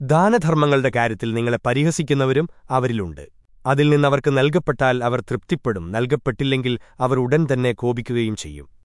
ദാനധർമ്മങ്ങളുടെ കാര്യത്തിൽ നിങ്ങളെ പരിഹസിക്കുന്നവരും അവരിലുണ്ട്. അതിൽ നിന്നവർക്ക് നൽകപ്പെട്ടാൽ അവർ തൃപ്തിപ്പെടും നൽകപ്പെട്ടില്ലെങ്കിൽ അവർ ഉടൻ തന്നെ കോപിക്കുകയും ചെയ്യും.